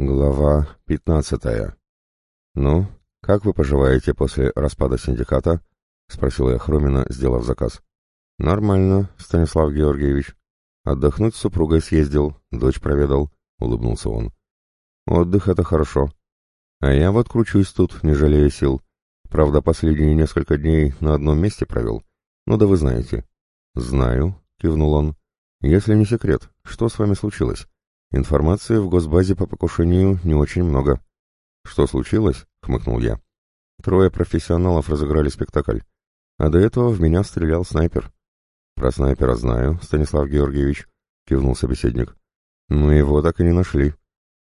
Глава пятнадцатая. «Ну, как вы поживаете после распада синдиката?» — спросил я Хромина, сделав заказ. «Нормально, Станислав Георгиевич. Отдохнуть с супругой съездил, дочь проведал», — улыбнулся он. «Отдых — это хорошо. А я вот кручусь тут, не жалея сил. Правда, последние несколько дней на одном месте провел. Ну да вы знаете». «Знаю», — кивнул он. «Если не секрет, что с вами случилось?» Информации в госбазе по покушению не очень много. Что случилось? хмыкнул я. Трое профессионалов разыграли спектакль, а до этого в меня стрелял снайпер. Про снайпера знаю, Станислав Георгиевич, кивнул собеседник. Мы его так и не нашли.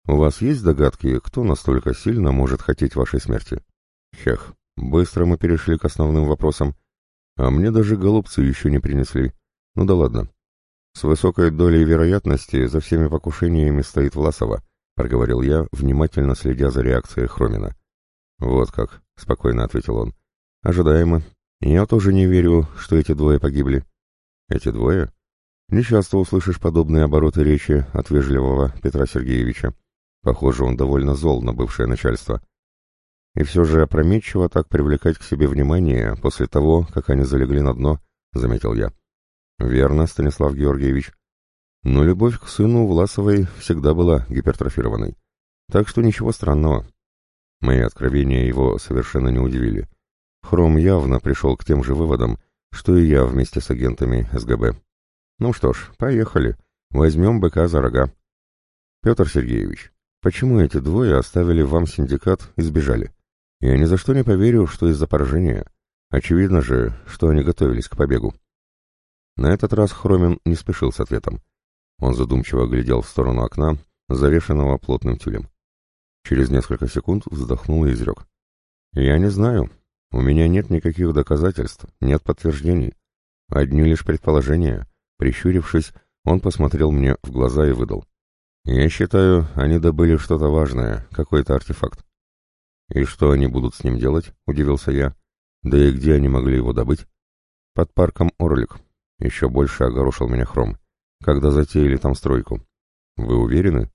У вас есть догадки, кто настолько сильно может хотеть вашей смерти? Хех, быстро мы перешли к основным вопросам. А мне даже голубцы еще не принесли. Ну да ладно. «С высокой долей вероятности за всеми покушениями стоит Власова», — проговорил я, внимательно следя за реакцией Хромина. «Вот как», — спокойно ответил он. «Ожидаемо. Я тоже не верю, что эти двое погибли». «Эти двое?» Нечасто услышишь подобные обороты речи от вежливого Петра Сергеевича. Похоже, он довольно зол на бывшее начальство. И все же опрометчиво так привлекать к себе внимание после того, как они залегли на дно, — заметил я. Верно, Станислав Георгиевич. Но любовь к сыну Власовой всегда была гипертрофированной. Так что ничего странного. Мои откровения его совершенно не удивили. Хром явно пришел к тем же выводам, что и я вместе с агентами СГБ. Ну что ж, поехали. Возьмем быка за рога. Петр Сергеевич, почему эти двое оставили вам синдикат и сбежали? Я ни за что не поверю, что из-за поражения. Очевидно же, что они готовились к побегу. На этот раз Хромин не спешил с ответом. Он задумчиво глядел в сторону окна, завешенного плотным тюлем. Через несколько секунд вздохнул и изрек. «Я не знаю. У меня нет никаких доказательств, нет подтверждений. Одни лишь предположения». Прищурившись, он посмотрел мне в глаза и выдал. «Я считаю, они добыли что-то важное, какой-то артефакт». «И что они будут с ним делать?» — удивился я. «Да и где они могли его добыть?» «Под парком Орлик. Еще больше огорошил меня Хром. Когда затеяли там стройку. Вы уверены?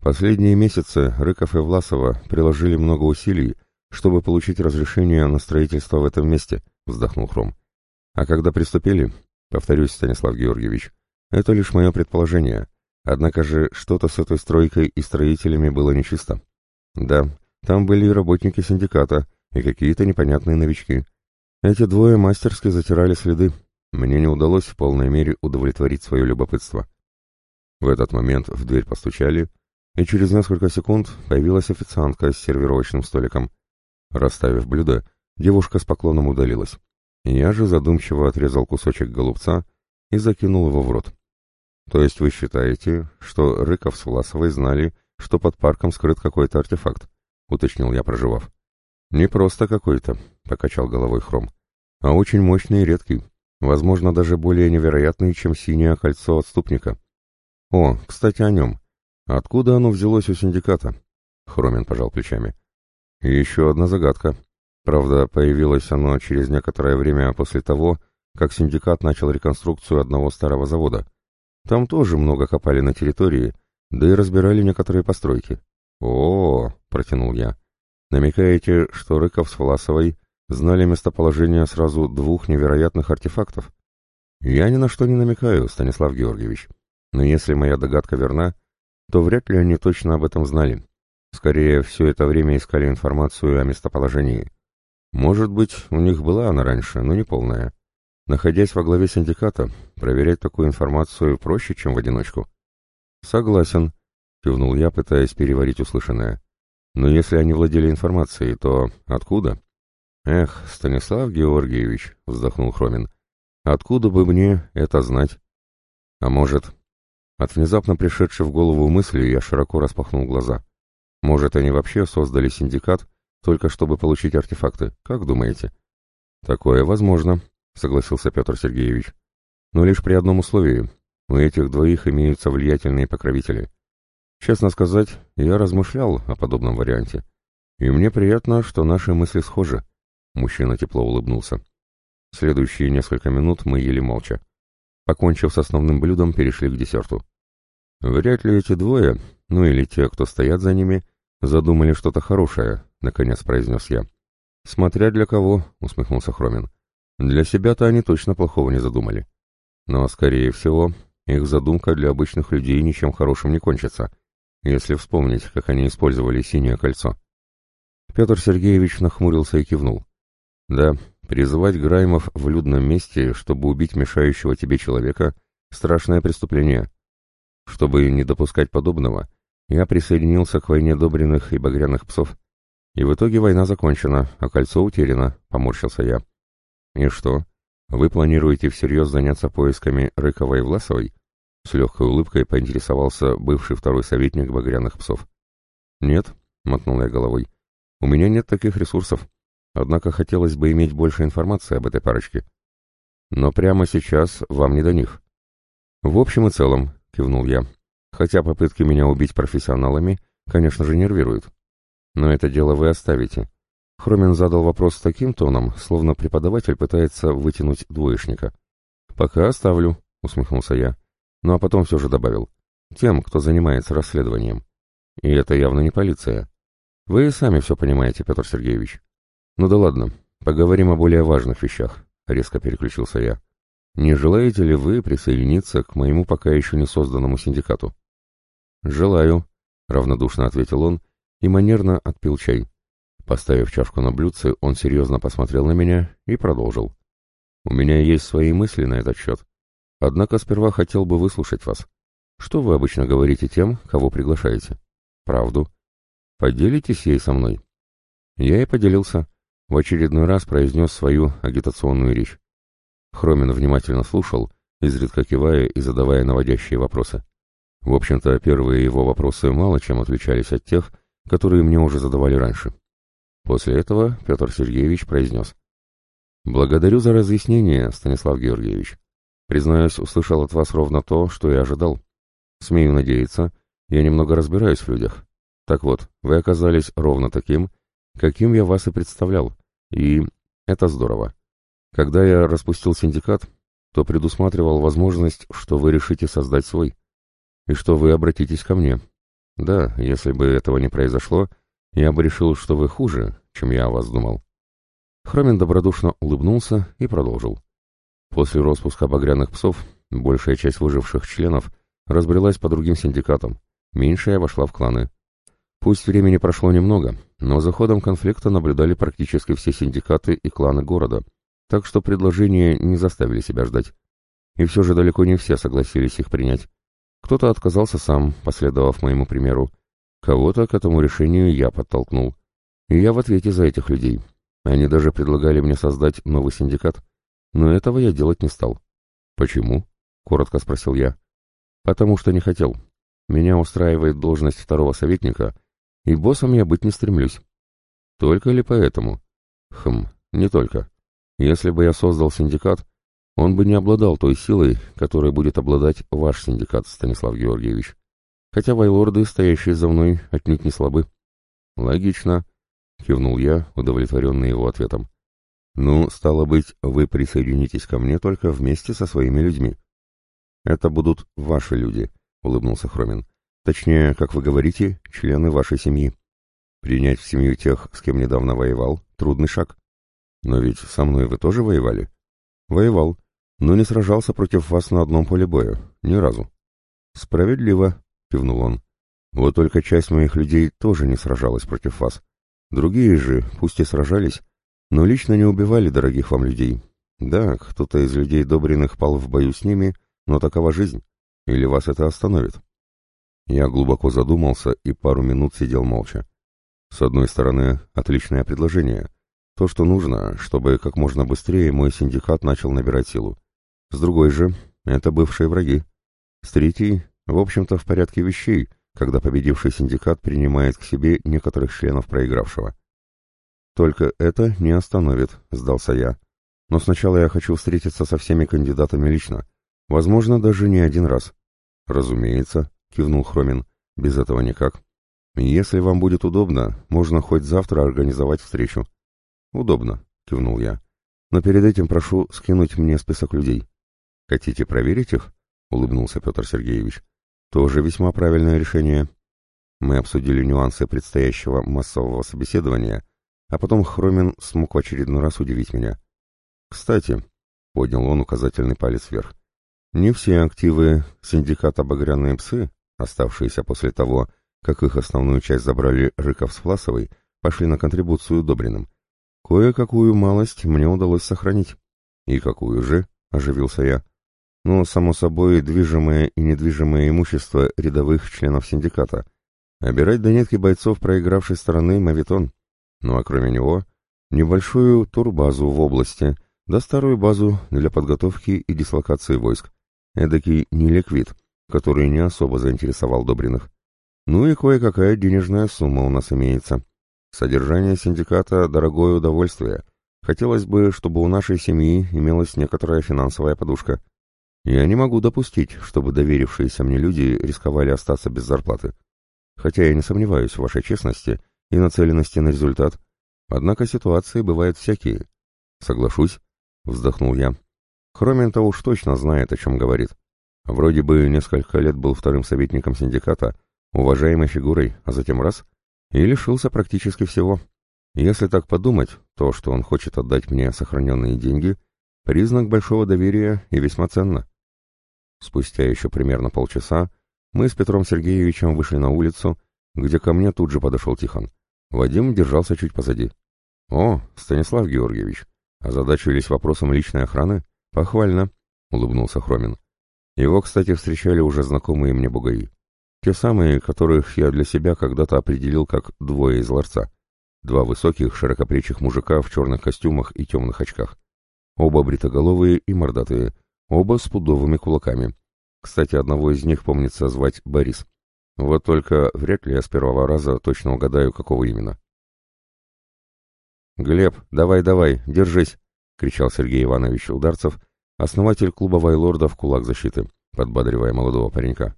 Последние месяцы Рыков и Власова приложили много усилий, чтобы получить разрешение на строительство в этом месте, вздохнул Хром. А когда приступили, повторюсь, Станислав Георгиевич, это лишь мое предположение. Однако же что-то с этой стройкой и строителями было нечисто. Да, там были и работники синдиката, и какие-то непонятные новички. Эти двое мастерски затирали следы, мне не удалось в полной мере удовлетворить свое любопытство. В этот момент в дверь постучали, и через несколько секунд появилась официантка с сервировочным столиком. Расставив блюдо, девушка с поклоном удалилась. Я же задумчиво отрезал кусочек голубца и закинул его в рот. То есть вы считаете, что Рыков с Власовой знали, что под парком скрыт какой-то артефакт? Уточнил я, проживав. Не просто какой-то, покачал головой Хром, а очень мощный и редкий. Возможно, даже более невероятный, чем синее кольцо отступника. О, кстати, о нем. Откуда оно взялось у синдиката? Хромин пожал плечами. И еще одна загадка. Правда, появилось оно через некоторое время после того, как синдикат начал реконструкцию одного старого завода. Там тоже много копали на территории, да и разбирали некоторые постройки. О, -о, -о протянул я. Намекаете, что Рыков с Власовой знали местоположение сразу двух невероятных артефактов. Я ни на что не намекаю, Станислав Георгиевич. Но если моя догадка верна, то вряд ли они точно об этом знали. Скорее, все это время искали информацию о местоположении. Может быть, у них была она раньше, но не полная. Находясь во главе синдиката, проверять такую информацию проще, чем в одиночку. Согласен, кивнул я, пытаясь переварить услышанное. Но если они владели информацией, то откуда? «Эх, Станислав Георгиевич», — вздохнул Хромин, — «откуда бы мне это знать?» «А может...» От внезапно пришедшей в голову мысли я широко распахнул глаза. «Может, они вообще создали синдикат, только чтобы получить артефакты, как думаете?» «Такое возможно», — согласился Петр Сергеевич. «Но лишь при одном условии. У этих двоих имеются влиятельные покровители. Честно сказать, я размышлял о подобном варианте. И мне приятно, что наши мысли схожи». Мужчина тепло улыбнулся. Следующие несколько минут мы ели молча. Покончив с основным блюдом, перешли к десерту. Вряд ли эти двое, ну или те, кто стоят за ними, задумали что-то хорошее, наконец произнес я. Смотря для кого, усмехнулся Хромин. Для себя-то они точно плохого не задумали. Но, скорее всего, их задумка для обычных людей ничем хорошим не кончится, если вспомнить, как они использовали синее кольцо. Петр Сергеевич нахмурился и кивнул. Да, призывать Граймов в людном месте, чтобы убить мешающего тебе человека, страшное преступление. Чтобы не допускать подобного, я присоединился к войне добренных и багряных псов. И в итоге война закончена, а кольцо утеряно, поморщился я. И что, вы планируете всерьез заняться поисками Рыкова и Власовой? С легкой улыбкой поинтересовался бывший второй советник багряных псов. Нет, мотнул я головой. У меня нет таких ресурсов. Однако хотелось бы иметь больше информации об этой парочке. Но прямо сейчас вам не до них. В общем и целом, кивнул я, хотя попытки меня убить профессионалами, конечно же, нервируют. Но это дело вы оставите. Хромин задал вопрос таким тоном, словно преподаватель пытается вытянуть двоечника. «Пока оставлю», — усмехнулся я. Ну а потом все же добавил. «Тем, кто занимается расследованием. И это явно не полиция. Вы сами все понимаете, Петр Сергеевич. Ну да ладно, поговорим о более важных вещах», — резко переключился я. Не желаете ли вы присоединиться к моему пока еще не созданному синдикату? Желаю, равнодушно ответил он и манерно отпил чай. Поставив чашку на блюдце, он серьезно посмотрел на меня и продолжил. У меня есть свои мысли на этот счет. Однако сперва хотел бы выслушать вас. Что вы обычно говорите тем, кого приглашаете? Правду. Поделитесь ей со мной. Я и поделился. В очередной раз произнес свою агитационную речь. Хромин внимательно слушал, изредка кивая и задавая наводящие вопросы. В общем-то, первые его вопросы мало чем отличались от тех, которые мне уже задавали раньше. После этого Петр Сергеевич произнес. «Благодарю за разъяснение, Станислав Георгиевич. Признаюсь, услышал от вас ровно то, что я ожидал. Смею надеяться, я немного разбираюсь в людях. Так вот, вы оказались ровно таким, каким я вас и представлял, и это здорово. Когда я распустил синдикат, то предусматривал возможность, что вы решите создать свой, и что вы обратитесь ко мне. Да, если бы этого не произошло, я бы решил, что вы хуже, чем я о вас думал. Хромин добродушно улыбнулся и продолжил. После распуска багряных псов большая часть выживших членов разбрелась по другим синдикатам, меньшая вошла в кланы. Пусть времени прошло немного, но за ходом конфликта наблюдали практически все синдикаты и кланы города — так что предложения не заставили себя ждать. И все же далеко не все согласились их принять. Кто-то отказался сам, последовав моему примеру. Кого-то к этому решению я подтолкнул. И я в ответе за этих людей. Они даже предлагали мне создать новый синдикат. Но этого я делать не стал. «Почему?» — коротко спросил я. «Потому что не хотел. Меня устраивает должность второго советника, и боссом я быть не стремлюсь». «Только ли поэтому?» «Хм, не только. Если бы я создал синдикат, он бы не обладал той силой, которой будет обладать ваш синдикат, Станислав Георгиевич. Хотя вайлорды, стоящие за мной, отнюдь не слабы. Логично, кивнул я, удовлетворенный его ответом. Ну, стало быть, вы присоединитесь ко мне только вместе со своими людьми. Это будут ваши люди, улыбнулся Хромин. Точнее, как вы говорите, члены вашей семьи. Принять в семью тех, с кем недавно воевал, трудный шаг. Но ведь со мной вы тоже воевали? Воевал, но не сражался против вас на одном поле боя, ни разу. Справедливо, кивнул он. Вот только часть моих людей тоже не сражалась против вас. Другие же, пусть и сражались, но лично не убивали дорогих вам людей. Да, кто-то из людей добренных пал в бою с ними, но такова жизнь. Или вас это остановит? Я глубоко задумался и пару минут сидел молча. С одной стороны, отличное предложение. То, что нужно, чтобы как можно быстрее мой синдикат начал набирать силу. С другой же, это бывшие враги. С третьей, в общем-то, в порядке вещей, когда победивший синдикат принимает к себе некоторых членов проигравшего. «Только это не остановит», — сдался я. «Но сначала я хочу встретиться со всеми кандидатами лично. Возможно, даже не один раз». «Разумеется», — кивнул Хромин. «Без этого никак. Если вам будет удобно, можно хоть завтра организовать встречу. «Удобно», — кивнул я. «Но перед этим прошу скинуть мне список людей». «Хотите проверить их?» — улыбнулся Петр Сергеевич. Тоже весьма правильное решение. Мы обсудили нюансы предстоящего массового собеседования, а потом Хромин смог в очередной раз удивить меня. «Кстати», — поднял он указательный палец вверх, — «не все активы синдиката «Багряные псы», оставшиеся после того, как их основную часть забрали Рыков с Власовой, пошли на контрибуцию Добриным. Кое-какую малость мне удалось сохранить. «И какую же?» — оживился я. «Ну, само собой, движимое и недвижимое имущество рядовых членов синдиката. Обирать до бойцов проигравшей стороны Мавитон. Ну а кроме него, небольшую турбазу в области, да старую базу для подготовки и дислокации войск. Эдакий неликвид, который не особо заинтересовал Добриных. Ну и кое-какая денежная сумма у нас имеется. Содержание синдиката – дорогое удовольствие. Хотелось бы, чтобы у нашей семьи имелась некоторая финансовая подушка. Я не могу допустить, чтобы доверившиеся мне люди рисковали остаться без зарплаты. Хотя я не сомневаюсь в вашей честности и нацеленности на результат. Однако ситуации бывают всякие. Соглашусь, вздохнул я. Хромен-то уж точно знает, о чем говорит. Вроде бы несколько лет был вторым советником синдиката, уважаемой фигурой, а затем раз — и лишился практически всего. Если так подумать, то, что он хочет отдать мне сохраненные деньги, признак большого доверия и весьма ценно. Спустя еще примерно полчаса мы с Петром Сергеевичем вышли на улицу, где ко мне тут же подошел Тихон. Вадим держался чуть позади. «О, Станислав Георгиевич, озадачились вопросом личной охраны? Похвально», — улыбнулся Хромин. Его, кстати, встречали уже знакомые мне бугаи. Те самые, которых я для себя когда-то определил как двое из ларца. Два высоких, широкоплечих мужика в черных костюмах и темных очках. Оба бритоголовые и мордатые, оба с пудовыми кулаками. Кстати, одного из них помнится звать Борис. Вот только вряд ли я с первого раза точно угадаю, какого именно. «Глеб, давай-давай, держись!» — кричал Сергей Иванович Ударцев, основатель клуба Вайлордов «Кулак защиты», подбадривая молодого паренька.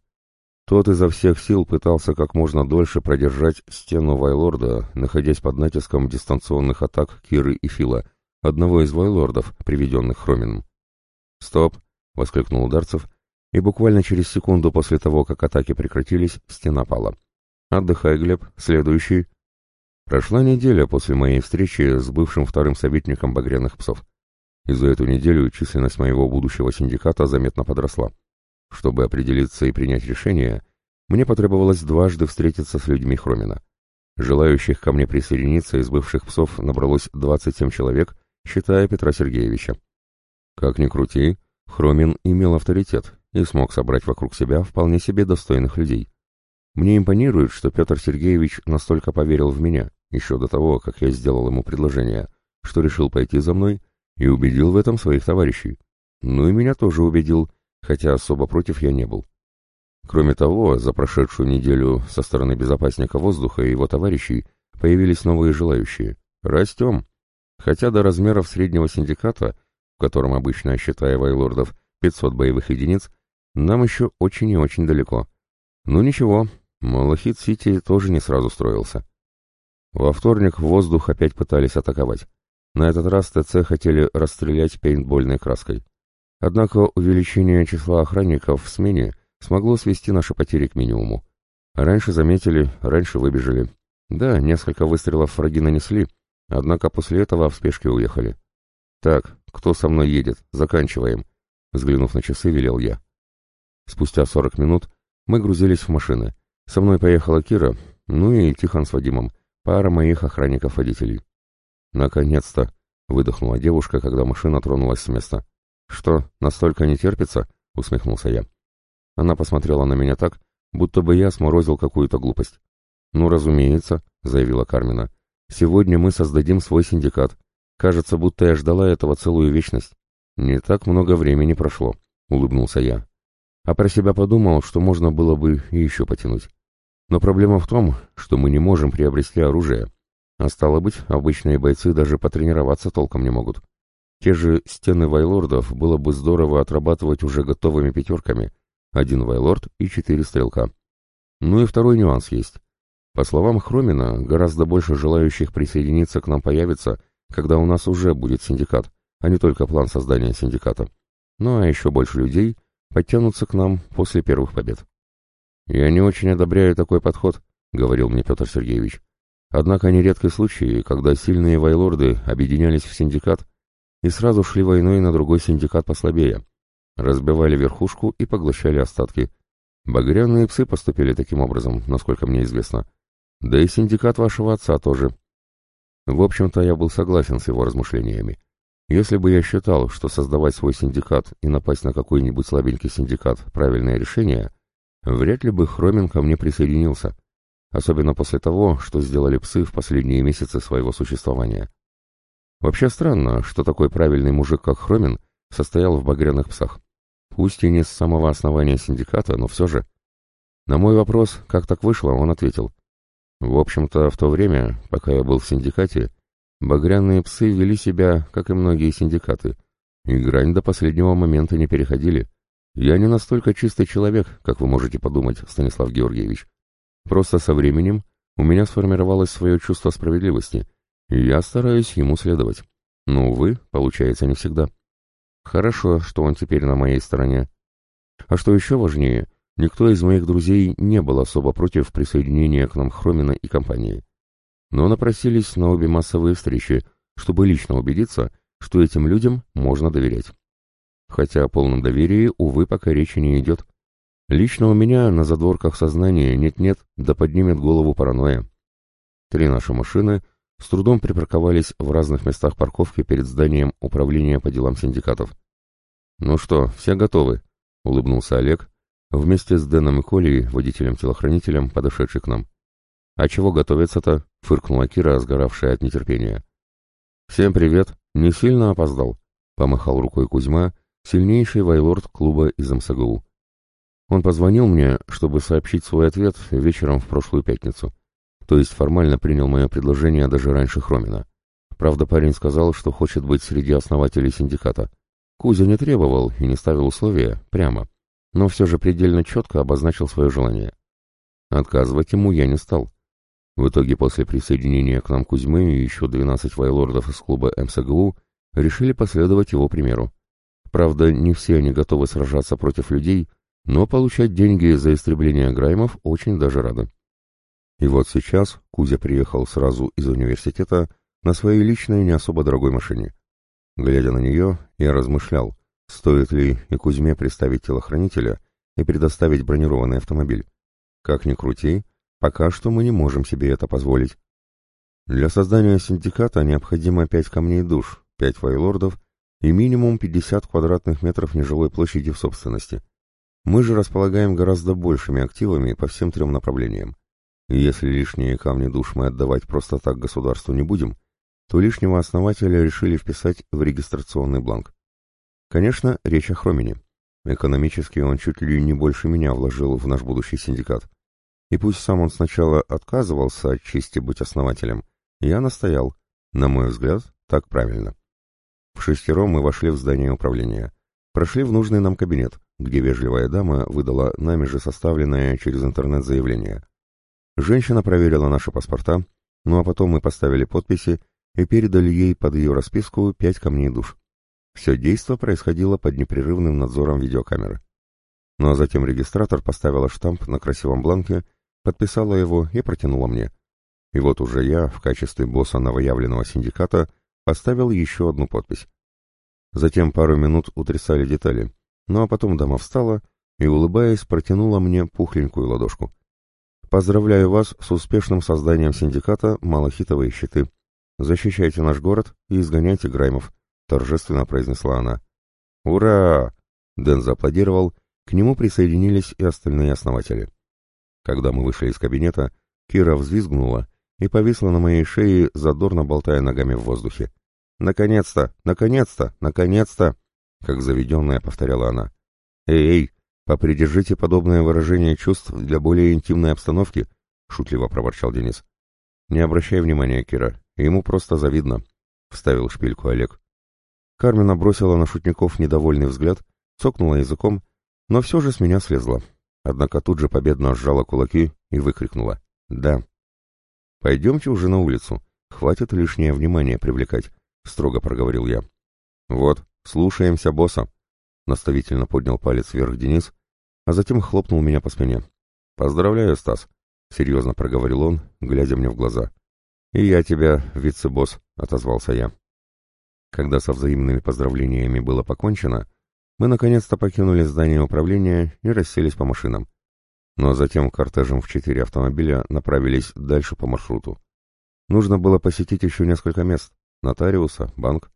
Тот изо всех сил пытался как можно дольше продержать стену Вайлорда, находясь под натиском дистанционных атак Киры и Фила, одного из Вайлордов, приведенных Хромином. «Стоп!» — воскликнул Ударцев, и буквально через секунду после того, как атаки прекратились, стена пала. «Отдыхай, Глеб. Следующий». Прошла неделя после моей встречи с бывшим вторым советником багряных псов. И за эту неделю численность моего будущего синдиката заметно подросла. Чтобы определиться и принять решение, мне потребовалось дважды встретиться с людьми Хромина. Желающих ко мне присоединиться из бывших псов набралось 27 человек, считая Петра Сергеевича. Как ни крути, Хромин имел авторитет и смог собрать вокруг себя вполне себе достойных людей. Мне импонирует, что Петр Сергеевич настолько поверил в меня, еще до того, как я сделал ему предложение, что решил пойти за мной и убедил в этом своих товарищей. Ну и меня тоже убедил, хотя особо против я не был. Кроме того, за прошедшую неделю со стороны безопасника воздуха и его товарищей появились новые желающие. Растем. Хотя до размеров среднего синдиката, в котором обычно, считая вайлордов, 500 боевых единиц, нам еще очень и очень далеко. Ну ничего, Малахит-Сити тоже не сразу строился. Во вторник воздух опять пытались атаковать. На этот раз ТЦ хотели расстрелять пейнтбольной краской. Однако увеличение числа охранников в смене смогло свести наши потери к минимуму. Раньше заметили, раньше выбежали. Да, несколько выстрелов враги нанесли, однако после этого в спешке уехали. «Так, кто со мной едет? Заканчиваем», — взглянув на часы, велел я. Спустя сорок минут мы грузились в машины. Со мной поехала Кира, ну и Тихон с Вадимом, пара моих охранников-водителей. «Наконец-то!» — выдохнула девушка, когда машина тронулась с места. «Что, настолько не терпится?» — усмехнулся я. Она посмотрела на меня так, будто бы я сморозил какую-то глупость. «Ну, разумеется», — заявила Кармина. «Сегодня мы создадим свой синдикат. Кажется, будто я ждала этого целую вечность». «Не так много времени прошло», — улыбнулся я. А про себя подумал, что можно было бы и еще потянуть. Но проблема в том, что мы не можем приобрести оружие. А стало быть, обычные бойцы даже потренироваться толком не могут. Те же стены вайлордов было бы здорово отрабатывать уже готовыми пятерками. Один вайлорд и четыре стрелка. Ну и второй нюанс есть. По словам Хромина, гораздо больше желающих присоединиться к нам появится, когда у нас уже будет синдикат, а не только план создания синдиката. Ну а еще больше людей подтянутся к нам после первых побед. «Я не очень одобряю такой подход», — говорил мне Петр Сергеевич. «Однако нередки случаи, когда сильные вайлорды объединялись в синдикат и сразу шли войной на другой синдикат послабее, разбивали верхушку и поглощали остатки. Багряные псы поступили таким образом, насколько мне известно. Да и синдикат вашего отца тоже». В общем-то, я был согласен с его размышлениями. Если бы я считал, что создавать свой синдикат и напасть на какой-нибудь слабенький синдикат – правильное решение, вряд ли бы Хромин ко мне присоединился, особенно после того, что сделали псы в последние месяцы своего существования. Вообще странно, что такой правильный мужик, как Хромин, состоял в багряных псах. Пусть и не с самого основания синдиката, но все же. На мой вопрос, как так вышло, он ответил. В общем-то, в то время, пока я был в синдикате, Багряные псы вели себя, как и многие синдикаты, и грань до последнего момента не переходили. Я не настолько чистый человек, как вы можете подумать, Станислав Георгиевич. Просто со временем у меня сформировалось свое чувство справедливости, и я стараюсь ему следовать. Но, увы, получается не всегда. Хорошо, что он теперь на моей стороне. А что еще важнее, никто из моих друзей не был особо против присоединения к нам Хромина и компании но напросились на обе массовые встречи, чтобы лично убедиться, что этим людям можно доверять. Хотя о полном доверии, увы, пока речи не идет. Лично у меня на задворках сознания нет-нет, да поднимет голову паранойя. Три наши машины с трудом припарковались в разных местах парковки перед зданием управления по делам синдикатов. «Ну что, все готовы?» — улыбнулся Олег, вместе с Дэном и Колей, водителем-телохранителем, подошедший к нам. «А чего готовиться-то?» — фыркнула Кира, сгоравшая от нетерпения. «Всем привет! Не сильно опоздал», — помахал рукой Кузьма, сильнейший вайлорд клуба из МСГУ. Он позвонил мне, чтобы сообщить свой ответ вечером в прошлую пятницу. То есть формально принял мое предложение даже раньше Хромина. Правда, парень сказал, что хочет быть среди основателей синдиката. Кузя не требовал и не ставил условия, прямо, но все же предельно четко обозначил свое желание. Отказывать ему я не стал. В итоге после присоединения к нам Кузьмы и еще 12 вайлордов из клуба МСГУ решили последовать его примеру. Правда, не все они готовы сражаться против людей, но получать деньги за истребление Граймов очень даже рады. И вот сейчас Кузя приехал сразу из университета на своей личной не особо дорогой машине. Глядя на нее, я размышлял, стоит ли и Кузьме представить телохранителя и предоставить бронированный автомобиль. Как ни крути, Пока что мы не можем себе это позволить. Для создания синдиката необходимо пять камней душ, пять вайлордов и минимум 50 квадратных метров нежилой площади в собственности. Мы же располагаем гораздо большими активами по всем трем направлениям. И если лишние камни душ мы отдавать просто так государству не будем, то лишнего основателя решили вписать в регистрационный бланк. Конечно, речь о Хромине. Экономически он чуть ли не больше меня вложил в наш будущий синдикат. И пусть сам он сначала отказывался от чести быть основателем, я настоял. На мой взгляд, так правильно. В шестером мы вошли в здание управления. Прошли в нужный нам кабинет, где вежливая дама выдала нами же составленное через интернет заявление. Женщина проверила наши паспорта, ну а потом мы поставили подписи и передали ей под ее расписку пять камней душ. Все действо происходило под непрерывным надзором видеокамеры. Ну а затем регистратор поставила штамп на красивом бланке подписала его и протянула мне. И вот уже я, в качестве босса новоявленного синдиката, поставил еще одну подпись. Затем пару минут утрясали детали, ну а потом дама встала и, улыбаясь, протянула мне пухленькую ладошку. «Поздравляю вас с успешным созданием синдиката «Малахитовые щиты». Защищайте наш город и изгоняйте Граймов», — торжественно произнесла она. «Ура!» — Дэн зааплодировал, к нему присоединились и остальные основатели. Когда мы вышли из кабинета, Кира взвизгнула и повисла на моей шее, задорно болтая ногами в воздухе. «Наконец-то! Наконец-то! Наконец-то!» Как заведенная повторяла она. «Эй-эй, попридержите подобное выражение чувств для более интимной обстановки», — шутливо проворчал Денис. «Не обращай внимания, Кира, ему просто завидно», — вставил шпильку Олег. Кармина бросила на шутников недовольный взгляд, цокнула языком, но все же с меня слезла однако тут же победно сжала кулаки и выкрикнула «Да». «Пойдемте уже на улицу, хватит лишнее внимание привлекать», — строго проговорил я. «Вот, слушаемся босса», — наставительно поднял палец вверх Денис, а затем хлопнул меня по спине. «Поздравляю, Стас», — серьезно проговорил он, глядя мне в глаза. «И я тебя, вице-босс», — отозвался я. Когда со взаимными поздравлениями было покончено, мы наконец-то покинули здание управления и расселись по машинам. Но затем кортежем в четыре автомобиля направились дальше по маршруту. Нужно было посетить еще несколько мест — нотариуса, банк.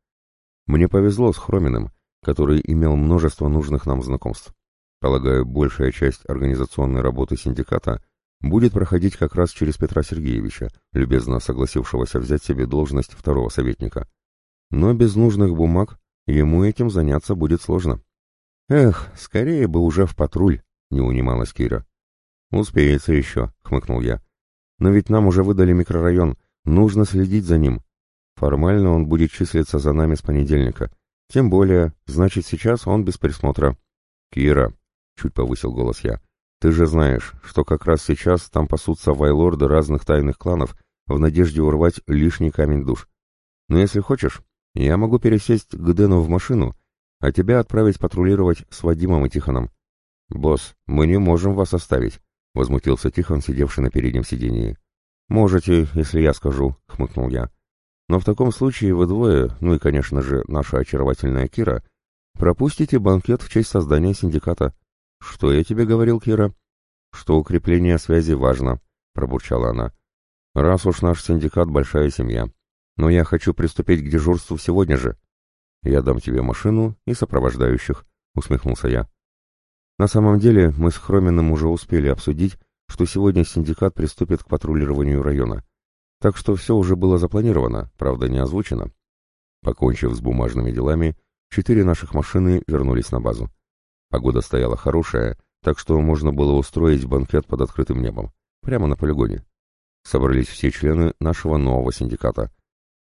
Мне повезло с Хроминым, который имел множество нужных нам знакомств. Полагаю, большая часть организационной работы синдиката будет проходить как раз через Петра Сергеевича, любезно согласившегося взять себе должность второго советника. Но без нужных бумаг ему этим заняться будет сложно. «Эх, скорее бы уже в патруль», — не унималась Кира. «Успеется еще», — хмыкнул я. «Но ведь нам уже выдали микрорайон, нужно следить за ним. Формально он будет числиться за нами с понедельника. Тем более, значит, сейчас он без присмотра». «Кира», чуть повысил голос я. Ты же знаешь, что как раз сейчас там пасутся вайлорды разных тайных кланов в надежде урвать лишний камень душ. Но если хочешь, я могу пересесть к Дэну в машину, а тебя отправить патрулировать с Вадимом и Тихоном. Босс, мы не можем вас оставить, возмутился Тихон, сидевший на переднем сидении. Можете, если я скажу, хмыкнул я. Но в таком случае вы двое, ну и, конечно же, наша очаровательная Кира, пропустите банкет в честь создания синдиката. «Что я тебе говорил, Кира?» «Что укрепление связи важно», — пробурчала она. «Раз уж наш синдикат — большая семья. Но я хочу приступить к дежурству сегодня же». «Я дам тебе машину и сопровождающих», — усмехнулся я. На самом деле мы с Хроминым уже успели обсудить, что сегодня синдикат приступит к патрулированию района. Так что все уже было запланировано, правда не озвучено. Покончив с бумажными делами, четыре наших машины вернулись на базу. Погода стояла хорошая, так что можно было устроить банкет под открытым небом, прямо на полигоне. Собрались все члены нашего нового синдиката.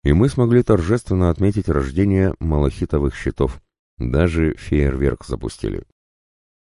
И мы смогли торжественно отметить рождение малахитовых щитов. Даже фейерверк запустили.